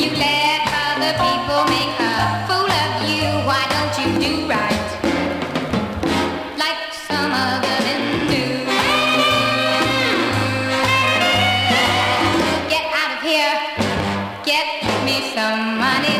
You let other people make a fool of you. Why don't you do right? Like some do. Get out of here. Get me some money.